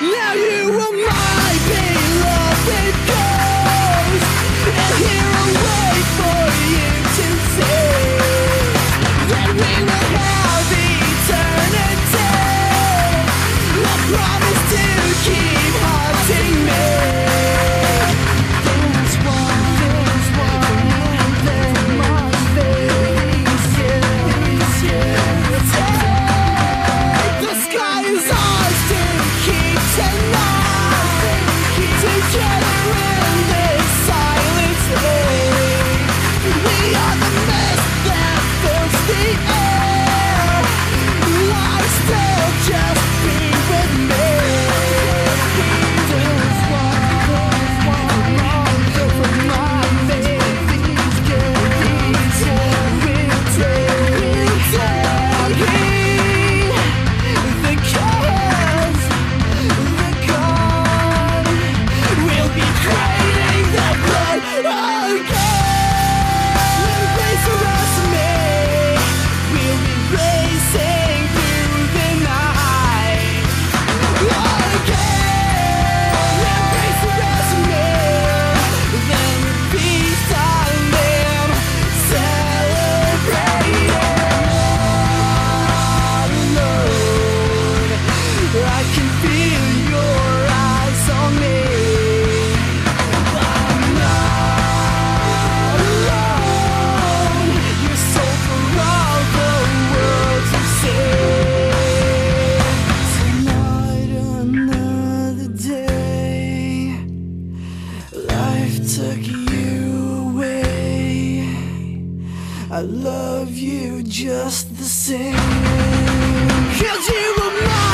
Now you will my baby. I love you just the same. Cause you were mine.